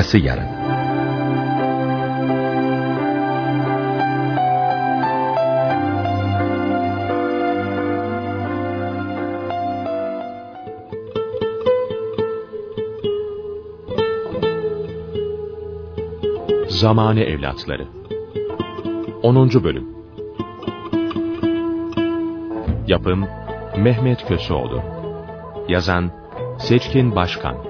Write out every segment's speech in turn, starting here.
Arkası yarın. Zamane Evlatları 10. Bölüm Yapım Mehmet Köseoğlu Yazan Seçkin Başkan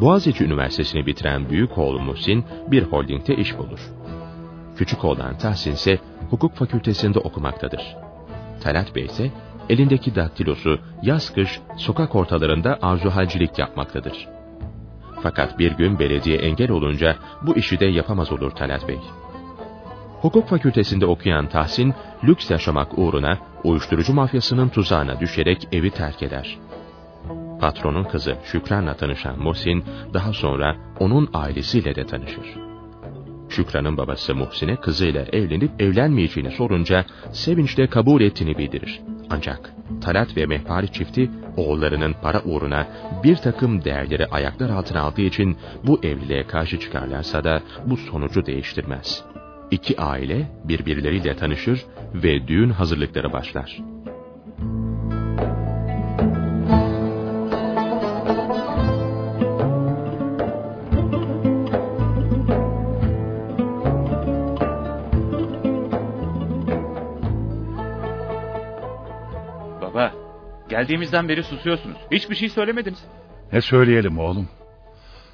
Boğaziçi Üniversitesi'ni bitiren büyük oğlu Muhsin bir holdingde iş bulur. Küçük oğlan Tahsin ise hukuk fakültesinde okumaktadır. Talat Bey ise elindeki daktilosu yaz kış sokak ortalarında arzuhalcilik yapmaktadır. Fakat bir gün belediye engel olunca bu işi de yapamaz olur Talat Bey. Hukuk fakültesinde okuyan Tahsin, lüks yaşamak uğruna uyuşturucu mafyasının tuzağına düşerek evi terk eder. Patronun kızı Şükran'la tanışan Muhsin, daha sonra onun ailesiyle de tanışır. Şükran'ın babası Muhsin'e kızıyla evlenip evlenmeyeceğini sorunca sevinçle kabul ettiğini bildirir. Ancak Talat ve Mehpari çifti oğullarının para uğruna bir takım değerleri ayaklar altına aldığı için bu evliliğe karşı çıkarlarsa da bu sonucu değiştirmez. İki aile birbirleriyle tanışır ve düğün hazırlıkları başlar. Geldiğimizden beri susuyorsunuz. Hiçbir şey söylemediniz. Ne söyleyelim oğlum?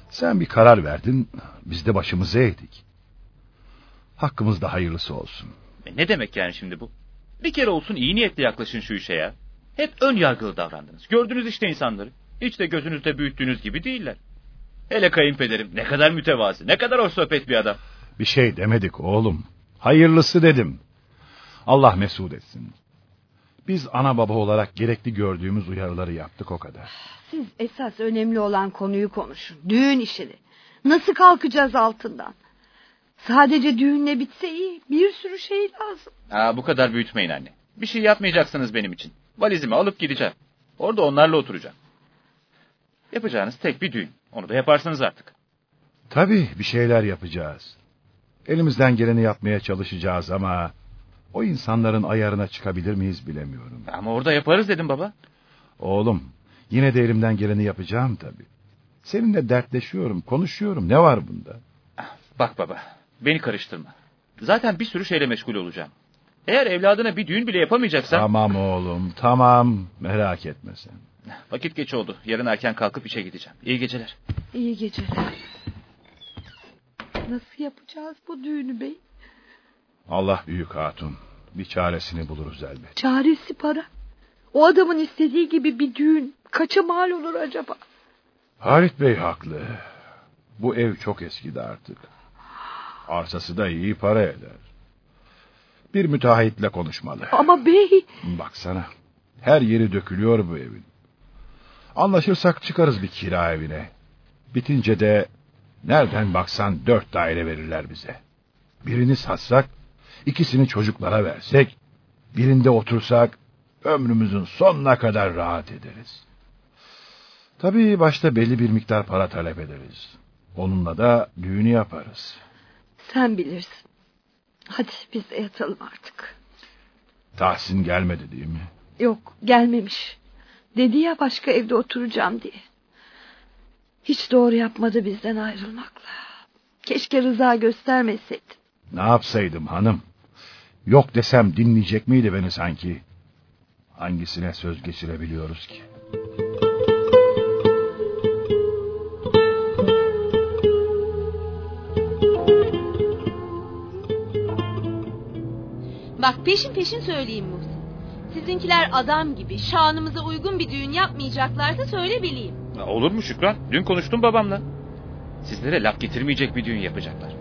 Sen bir karar verdin, biz de başımızı eğdik. Hakkımızda hayırlısı olsun. E ne demek yani şimdi bu? Bir kere olsun iyi niyetle yaklaşın şu işe ya. Hep ön yargılı davrandınız. Gördünüz işte insanları. Hiç de gözünüzde büyüttüğünüz gibi değiller. Hele kayınpederim ne kadar mütevazi, ne kadar hoş sohbet bir adam. Bir şey demedik oğlum. Hayırlısı dedim. Allah mesut etsin. Biz ana baba olarak gerekli gördüğümüz uyarıları yaptık o kadar. Siz esas önemli olan konuyu konuşun. Düğün işini. Nasıl kalkacağız altından? Sadece düğünle bitse iyi. Bir sürü şey lazım. Aa, bu kadar büyütmeyin anne. Bir şey yapmayacaksınız benim için. Valizimi alıp gideceğim. Orada onlarla oturacağım. Yapacağınız tek bir düğün. Onu da yaparsınız artık. Tabii bir şeyler yapacağız. Elimizden geleni yapmaya çalışacağız ama... ...o insanların ayarına çıkabilir miyiz bilemiyorum. Ama orada yaparız dedim baba. Oğlum yine de elimden geleni yapacağım tabii. Seninle dertleşiyorum, konuşuyorum. Ne var bunda? Bak baba, beni karıştırma. Zaten bir sürü şeyle meşgul olacağım. Eğer evladına bir düğün bile yapamayacaksan... Tamam oğlum, tamam. Merak etme sen. Vakit geç oldu. Yarın erken kalkıp işe gideceğim. İyi geceler. İyi geceler. Nasıl yapacağız bu düğünü bey? Allah büyük hatun. Bir çaresini buluruz elbet. Çaresi para. O adamın istediği gibi bir düğün kaça mal olur acaba? Halit Bey haklı. Bu ev çok eskidi artık. Arsası da iyi para eder. Bir müteahhitle konuşmalı. Ama bey... Baksana. Her yeri dökülüyor bu evin. Anlaşırsak çıkarız bir kira evine. Bitince de nereden baksan dört daire verirler bize. Birini satsak, ikisini çocuklara versek, birinde otursak ömrümüzün sonuna kadar rahat ederiz. Tabii başta belli bir miktar para talep ederiz. Onunla da düğünü yaparız. Sen bilirsin. Hadi biz de yatalım artık. Tahsin gelmedi değil mi? Yok gelmemiş. Dedi ya başka evde oturacağım diye. Hiç doğru yapmadı bizden ayrılmakla. Keşke rıza göstermeseydim. Ne yapsaydım hanım? Yok desem dinleyecek miydi beni sanki? Hangisine söz geçirebiliyoruz ki? Bak peşin peşin söyleyeyim Muhsin. Sizinkiler adam gibi şanımıza uygun bir düğün yapmayacaklarsa söyle bileyim. olur mu Şükran? Dün konuştum babamla. Sizlere laf getirmeyecek bir düğün yapacaklar.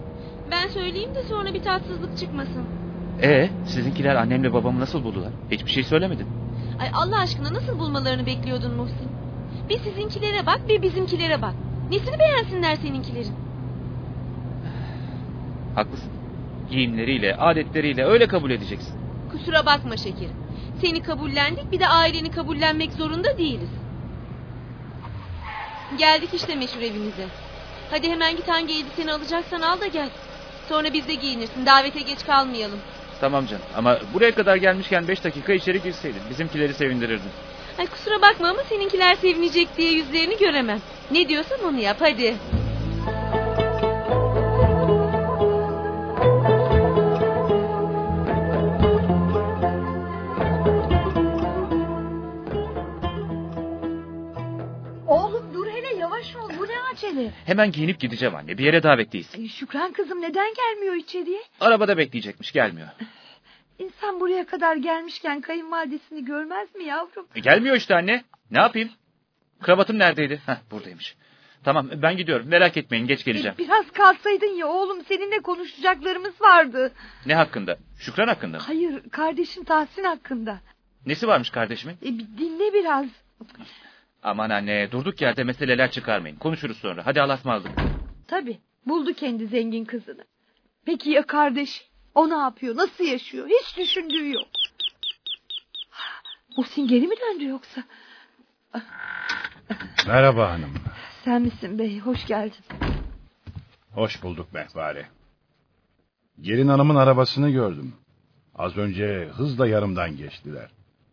Ben söyleyeyim de sonra bir tatsızlık çıkmasın. Ee, sizinkiler annemle babamı nasıl buldular? Hiçbir şey söylemedin. Ay Allah aşkına nasıl bulmalarını bekliyordun Muhsin? Bir sizinkilere bak bir bizimkilere bak. Nesini beğensinler seninkilerin? Haklısın. Giyimleriyle, adetleriyle öyle kabul edeceksin. Kusura bakma şekerim. Seni kabullendik bir de aileni kabullenmek zorunda değiliz. Geldik işte meşhur evimize. Hadi hemen git hangi elbiseni alacaksan al da gel. Sonra biz de giyinirsin davete geç kalmayalım. Tamam canım ama buraya kadar gelmişken 5 dakika içeri girseydin. Bizimkileri sevindirirdin. Ay kusura bakma ama seninkiler sevinecek diye yüzlerini göremem. Ne diyorsam onu yap hadi. Hemen giyinip gideceğim anne. Bir yere davetliyiz. Ay, Şükran kızım neden gelmiyor içeriye? Arabada bekleyecekmiş gelmiyor. İnsan buraya kadar gelmişken kayınvalidesini görmez mi yavrum? E, gelmiyor işte anne. Ne yapayım? Kravatım neredeydi? Heh, buradaymış. Tamam ben gidiyorum. Merak etmeyin geç geleceğim. E, Biraz kalsaydın ya oğlum seninle konuşacaklarımız vardı. Ne hakkında? Şükran hakkında mı? Hayır kardeşin Tahsin hakkında. Nesi varmış kardeşimin? E, dinle biraz. Aman anne durduk yerde meseleler çıkarmayın. Konuşuruz sonra. Hadi Allah'a ısmarladık. Tabii buldu kendi zengin kızını. Peki ya kardeş? O ne yapıyor? Nasıl yaşıyor? Hiç düşündüğü yok. Muhsin geri mi döndü yoksa? Merhaba hanım. Sen misin bey? Hoş geldin. Hoş bulduk Mehpare. Gelin hanımın arabasını gördüm. Az önce hızla yanımdan geçtiler.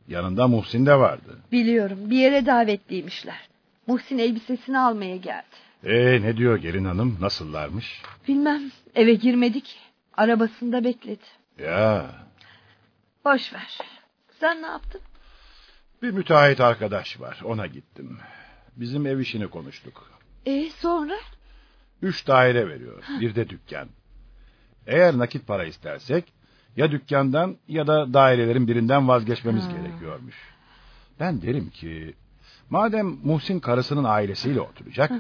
Yanında Muhsin de vardı. Biliyorum bir yere davetliymişler. Muhsin elbisesini almaya geldi. Ee ne diyor gelin hanım? Nasıllarmış? Bilmem eve girmedik. Arabasında bekledi. Ya Boş ver. Sen ne yaptın? bir müteahhit arkadaş var. Ona gittim. Bizim ev işini konuştuk. E sonra? Üç daire veriyor. Bir de dükkan. Eğer nakit para istersek ya dükkandan ya da dairelerin birinden vazgeçmemiz Ha. gerekiyormuş. Ben derim ki madem Muhsin karısının ailesiyle oturacak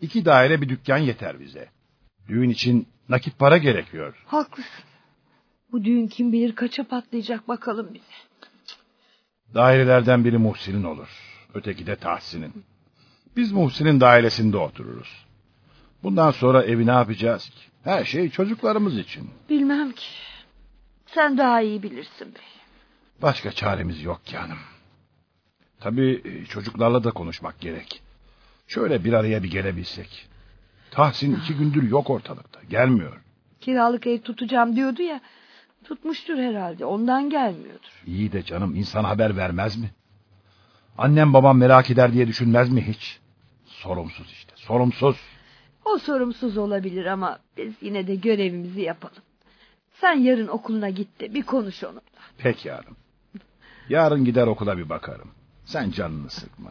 iki daire bir dükkan yeter bize. Düğün için nakit para gerekiyor. Haklısın. Bu düğün kim bilir kaça patlayacak bakalım bize. Dairelerden biri Muhsin'in olur. Öteki de Tahsin'in. Biz Muhsin'in dairesinde otururuz. Bundan sonra evi ne yapacağız ki? Her şey çocuklarımız için. Bilmem ki. Sen daha iyi bilirsin bey. Başka çaremiz yok ki hanım. Tabii e, çocuklarla da konuşmak gerek. Şöyle bir araya bir gelebilsek. Tahsin iki gündür yok ortalıkta. Gelmiyor. Kiralık ev tutacağım diyordu ya. Tutmuştur herhalde. Ondan gelmiyordur. İyi de canım insan haber vermez mi? Annem babam merak eder diye düşünmez mi hiç? Sorumsuz işte sorumsuz. O sorumsuz olabilir ama biz yine de görevimizi yapalım. Sen yarın okuluna git de bir konuş onunla. Peki hanım. Yarın gider okula bir bakarım. Sen canını sıkma.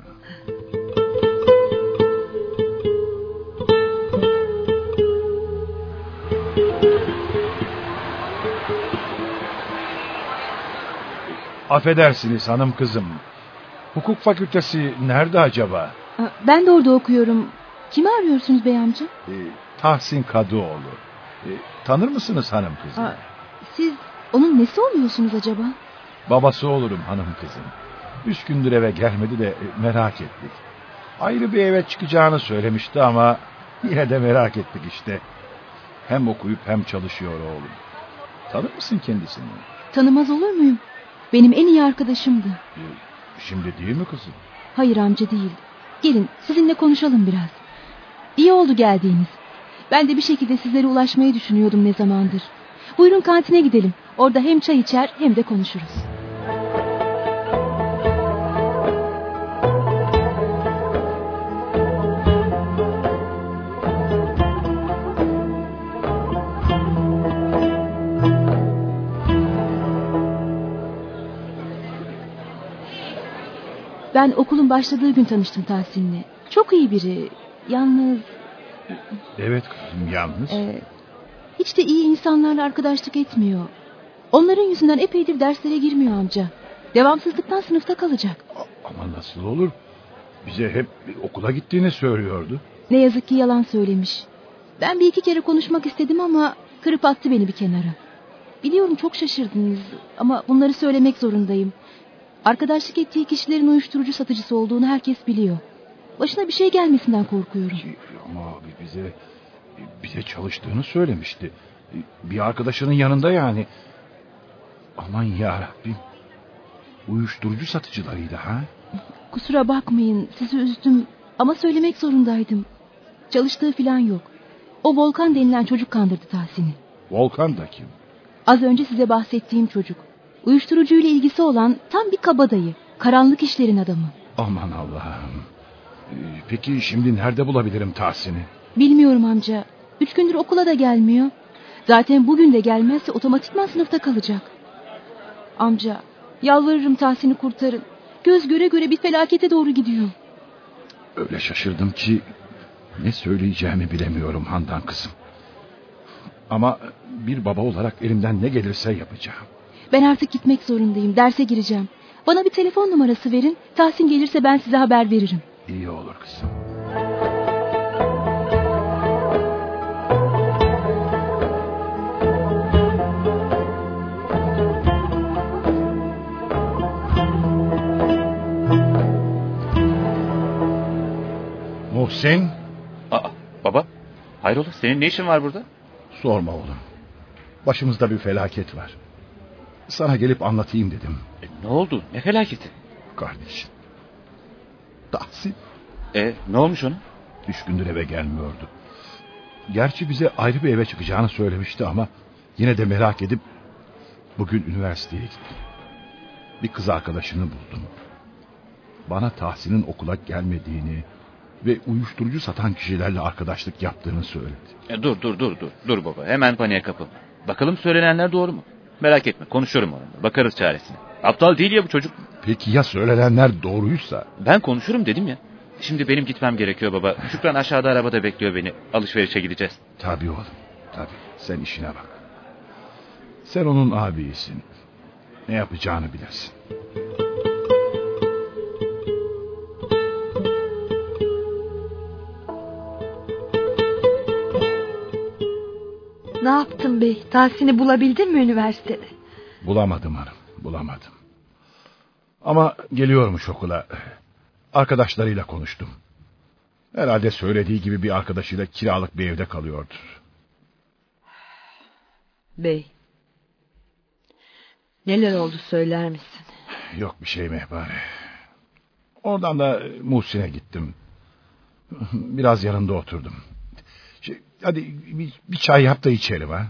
Affedersiniz hanım kızım. Hukuk fakültesi nerede acaba? Aa, Ben de orada okuyorum. Kimi arıyorsunuz bey amca? Ee, Tahsin Kadıoğlu. Ee, tanır mısınız hanım kızım? Aa, siz onun nesi oluyorsunuz acaba? Babası olurum hanım kızım. Üç gündür eve gelmedi de e, merak ettik. Ayrı bir eve çıkacağını söylemişti ama yine de merak ettik işte. Hem okuyup hem çalışıyor oğlum. Tanır mısın kendisini? Tanımaz olur muyum? Benim en iyi arkadaşımdı. Ee, Şimdi değil mi kızım? Hayır amca değil. Gelin sizinle konuşalım biraz. İyi oldu geldiğiniz. Ben de bir şekilde sizlere ulaşmayı düşünüyordum ne zamandır. Buyurun kantine gidelim. Orada hem çay içer hem de konuşuruz. Ben okulun başladığı gün tanıştım Tahsin'le. Çok iyi biri. Yalnız Evet kızım yalnız. e, hiç de iyi insanlarla arkadaşlık etmiyor. Onların yüzünden epeydir derslere girmiyor amca. Devamsızlıktan sınıfta kalacak. Ama nasıl olur? Bize hep okula gittiğini söylüyordu. Ne yazık ki yalan söylemiş. Ben bir iki kere konuşmak istedim ama kırıp attı beni bir kenara. Biliyorum çok şaşırdınız ama bunları söylemek zorundayım. Arkadaşlık ettiği kişilerin uyuşturucu satıcısı olduğunu herkes biliyor. Başına bir şey gelmesinden korkuyorum. Ama bize bize çalıştığını söylemişti. Bir arkadaşının yanında yani. Aman ya Rabbim. Uyuşturucu satıcılarıydı ha? Kusura bakmayın sizi üzdüm ama söylemek zorundaydım. Çalıştığı falan yok. O Volkan denilen çocuk kandırdı Tahsin'i. Volkan da kim? Az önce size bahsettiğim çocuk. Uyuşturucuyla ilgisi olan tam bir kabadayı. Karanlık işlerin adamı. Aman Allah'ım. Ee, Peki şimdi nerede bulabilirim Tahsin'i? Bilmiyorum amca. Üç gündür okula da gelmiyor. Zaten bugün de gelmezse otomatikman sınıfta kalacak. Amca yalvarırım Tahsin'i kurtarın. Göz göre göre bir felakete doğru gidiyor. Öyle şaşırdım ki ne söyleyeceğimi bilemiyorum Handan kızım. Ama bir baba olarak elimden ne gelirse yapacağım. Ben artık gitmek zorundayım. Derse gireceğim. Bana bir telefon numarası verin. Tahsin gelirse ben size haber veririm. İyi olur kızım. Muhsin Aa, baba. Hayrola senin ne işin var burada? sorma oğlum. Başımızda bir felaket var. Sana gelip anlatayım dedim E, ne oldu? Ne felaketi? kardeşim. Tahsin E, ne olmuş ona? üç gündür eve gelmiyordu. Gerçi bize ayrı bir eve çıkacağını söylemişti ama yine de merak edip bugün üniversiteye gittim. Bir kız arkadaşını buldum. Bana Tahsin'in okula gelmediğini ve uyuşturucu satan kişilerle arkadaşlık yaptığını söyledi. E, dur dur dur dur. Dur baba hemen paniğe kapılma. Bakalım söylenenler doğru mu? Merak etme konuşurum onunla. Bakarız çaresine. Aptal değil ya bu çocuk. Peki ya söylenenler doğruysa? Ben konuşurum dedim ya. Şimdi benim gitmem gerekiyor baba. Şükran aşağıda arabada bekliyor beni. Alışverişe gideceğiz. Tabii oğlum, tabii. Sen işine bak. Sen onun abiyisin. Ne yapacağını bilirsin. Ne yaptın bey? Tahsin'i bulabildin mi üniversitede? Bulamadım hanım, bulamadım. Ama geliyormuş okula. Arkadaşlarıyla konuştum. Herhalde söylediği gibi bir arkadaşıyla kiralık bir evde kalıyordur. Bey. Neler oldu söyler misin? Yok bir şey mehbare. Oradan da Muhsin'e gittim. Biraz yanında oturdum. Hadi bir, bir çay yap da içelim ha.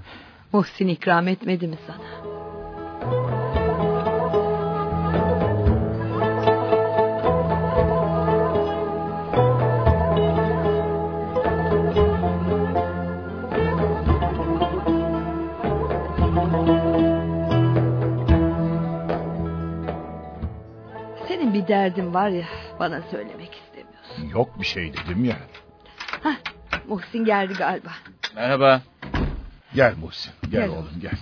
Muhsin ikram etmedi mi sana? Senin bir derdin var ya bana söylemek istemiyorsun. Yok bir şey dedim ya. Muhsin geldi galiba. Merhaba. Gel Muhsin, gel, Gel oğlum gel.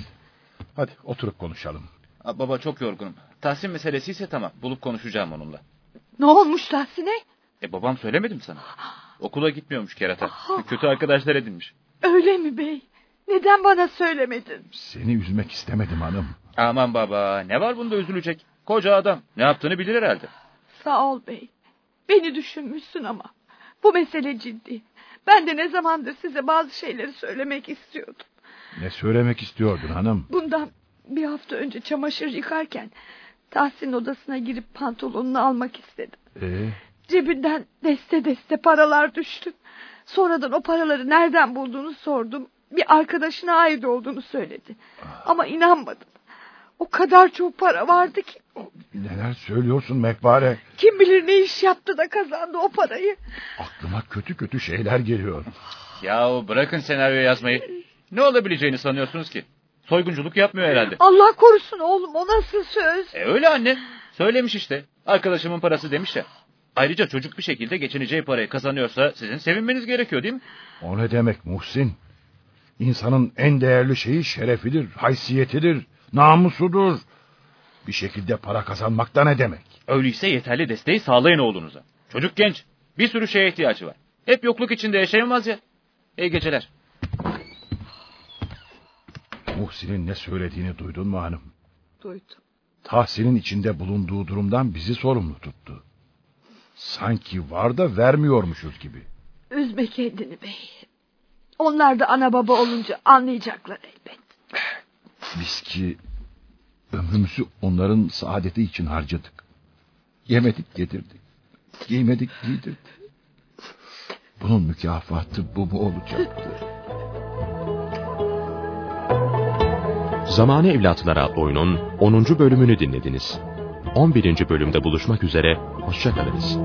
Hadi oturup konuşalım. Aa, baba çok yorgunum. Tahsin meselesi ise tamam. Bulup konuşacağım onunla. Ne olmuş Tahsin'e? E babam söylemedi mi sana? Okula gitmiyormuş kerata. Kötü arkadaşlar edinmiş. Öyle mi bey? Neden bana söylemedin? Seni üzmek istemedim hanım. Aman baba ne var bunda üzülecek? Koca adam. Ne yaptığını bilir herhalde. Sağ ol bey. Beni düşünmüşsün ama. Bu mesele ciddi. Ben de ne zamandır size bazı şeyleri söylemek istiyordum. Ne söylemek istiyordun hanım? Bundan bir hafta önce çamaşır yıkarken Tahsin odasına girip pantolonunu almak istedim. Ee, Cebinden deste deste paralar düştü. Sonradan o paraları nereden bulduğunu sordum. Bir arkadaşına ait olduğunu söyledi. Ama inanmadım. O kadar çok para vardı ki. Neler söylüyorsun mehbare? Kim bilir ne iş yaptı da kazandı o parayı. Aklıma kötü kötü şeyler geliyor. Yahu bırakın senaryo yazmayı. Ne olabileceğini sanıyorsunuz ki? Soygunculuk yapmıyor herhalde. Allah korusun oğlum o nasıl söz? E öyle anne. Söylemiş işte. Arkadaşımın parası demiş ya. Ayrıca çocuk bir şekilde geçineceği parayı kazanıyorsa sizin sevinmeniz gerekiyor değil mi? O ne demek Muhsin? İnsanın en değerli şeyi şerefidir, haysiyetidir, namusudur. Bir şekilde para kazanmak da ne demek? Öyleyse yeterli desteği sağlayın oğlunuza. Çocuk genç. Bir sürü şeye ihtiyacı var. Hep yokluk içinde yaşayamaz ya. İyi geceler. Muhsin'in ne söylediğini duydun mu hanım? Duydum. Tahsin'in içinde bulunduğu durumdan bizi sorumlu tuttu. Sanki var da vermiyormuşuz gibi. Üzme kendini bey. Onlar da ana baba olunca anlayacaklar elbet. Biz ki ömrümüzü onların saadeti için harcadık. Yemedik yedirdik. Giymedik giydirdik. Bunun mükafatı bu mu olacaktı? Zamane Evlatlara oyunun 10. bölümünü dinlediniz. 11. bölümde buluşmak üzere, hoşçakalınız.